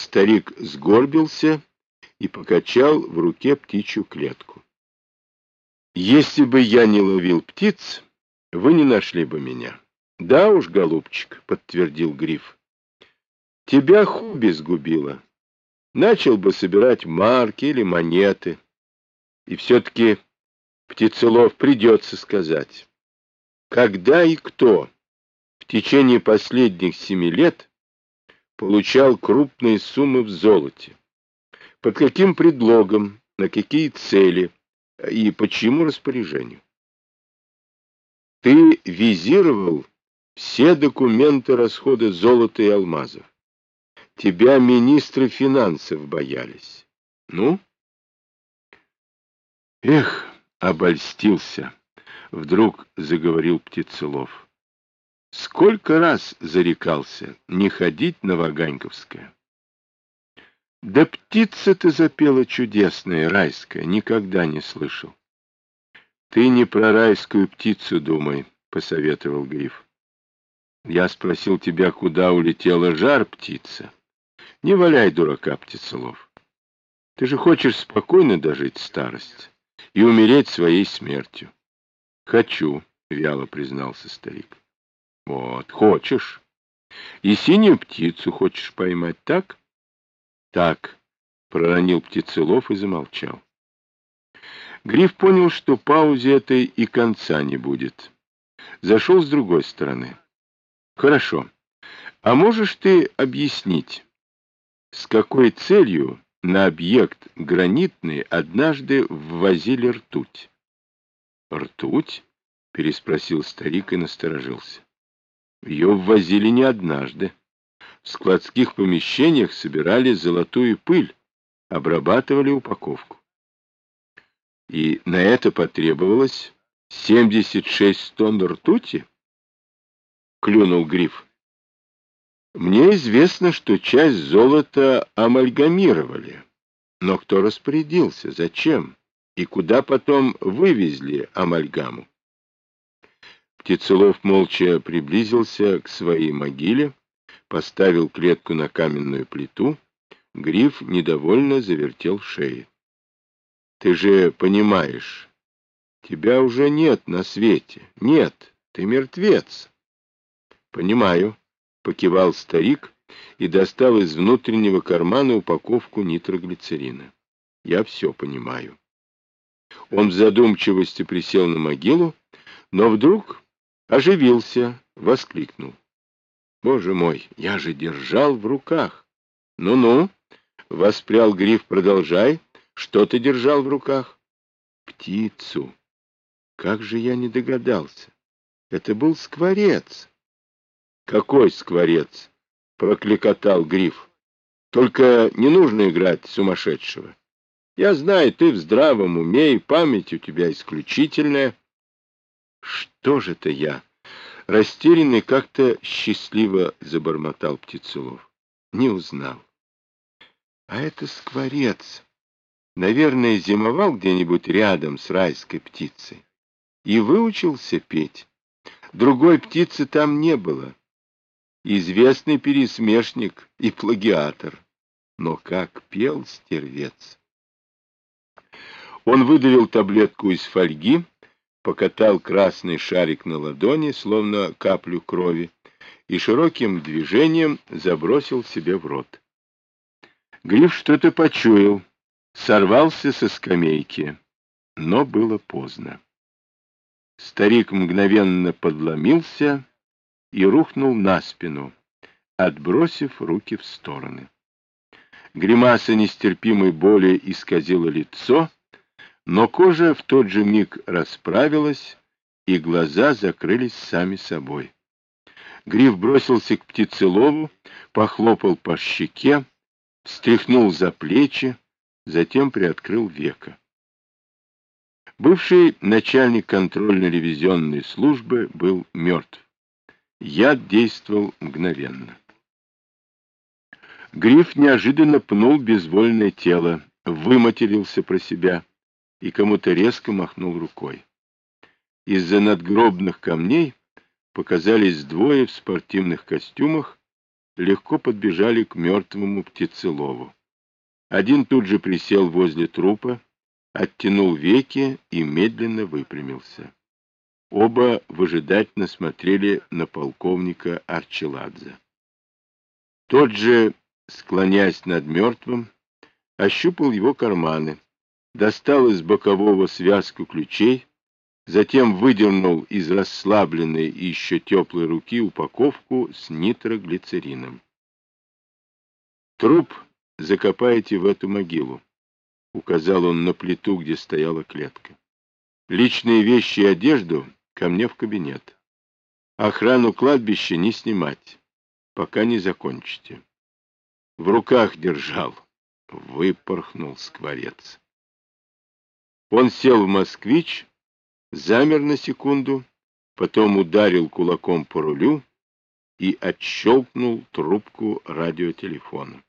Старик сгорбился и покачал в руке птичью клетку. Если бы я не ловил птиц, вы не нашли бы меня. Да уж, голубчик, подтвердил Гриф. Тебя Хуби сгубила. Начал бы собирать марки или монеты. И все-таки птицелов придется сказать. Когда и кто в течение последних семи лет получал крупные суммы в золоте? Под каким предлогом, на какие цели и по чьему распоряжению? Ты визировал все документы расхода золота и алмазов. Тебя министры финансов боялись. Ну? Эх, обольстился, вдруг заговорил Птицелов. Сколько раз зарекался не ходить на Ваганьковское. Да птица ты запела чудесная, райская, никогда не слышал. Ты не про райскую птицу думай, посоветовал Гриф. Я спросил тебя, куда улетела жар птица. Не валяй дурака, птицелов. Ты же хочешь спокойно дожить старость и умереть своей смертью. Хочу, вяло признался старик. Вот, хочешь. И синюю птицу хочешь поймать, так? Так, проронил птицелов и замолчал. Гриф понял, что паузе этой и конца не будет. Зашел с другой стороны. Хорошо. А можешь ты объяснить, с какой целью на объект гранитный однажды ввозили ртуть? Ртуть? Переспросил старик и насторожился. Ее ввозили не однажды. В складских помещениях собирали золотую пыль, обрабатывали упаковку. И на это потребовалось 76 тонн ртути? клюнул Гриф. Мне известно, что часть золота амальгамировали. Но кто распорядился, зачем и куда потом вывезли амальгаму? Птицелов молча приблизился к своей могиле, поставил клетку на каменную плиту. Гриф недовольно завертел шеи. — Ты же понимаешь, тебя уже нет на свете. Нет, ты мертвец. — Понимаю, — покивал старик и достал из внутреннего кармана упаковку нитроглицерина. — Я все понимаю. Он в задумчивости присел на могилу, но вдруг оживился, воскликнул. — Боже мой, я же держал в руках. Ну — Ну-ну, — воспрял гриф, — продолжай. Что ты держал в руках? — Птицу. Как же я не догадался. Это был скворец. Какой скворец? Прокликотал Гриф. Только не нужно играть сумасшедшего. Я знаю, ты в здравом уме, и память у тебя исключительная. Что же это я? Растерянный как-то счастливо забормотал Птицелов. Не узнал. А это скворец. Наверное, зимовал где-нибудь рядом с райской птицей. И выучился петь. Другой птицы там не было известный пересмешник и плагиатор. Но как пел стервец! Он выдавил таблетку из фольги, покатал красный шарик на ладони, словно каплю крови, и широким движением забросил себе в рот. Гриф что-то почуял, сорвался со скамейки, но было поздно. Старик мгновенно подломился и рухнул на спину, отбросив руки в стороны. Гримаса нестерпимой боли исказила лицо, но кожа в тот же миг расправилась, и глаза закрылись сами собой. Гриф бросился к птицелову, похлопал по щеке, встряхнул за плечи, затем приоткрыл века. Бывший начальник контрольно-ревизионной службы был мертв. Яд действовал мгновенно. Гриф неожиданно пнул безвольное тело, выматерился про себя и кому-то резко махнул рукой. Из-за надгробных камней показались двое в спортивных костюмах легко подбежали к мертвому птицелову. Один тут же присел возле трупа, оттянул веки и медленно выпрямился. Оба выжидательно смотрели на полковника Арчеладзе. Тот же, склоняясь над мертвым, ощупал его карманы, достал из бокового связку ключей, затем выдернул из расслабленной и еще теплой руки упаковку с нитроглицерином. «Труп закопаете в эту могилу», — указал он на плиту, где стояла клетка. «Личные вещи и одежду ко мне в кабинет. Охрану кладбища не снимать, пока не закончите». В руках держал, выпорхнул скворец. Он сел в москвич, замер на секунду, потом ударил кулаком по рулю и отщелкнул трубку радиотелефона.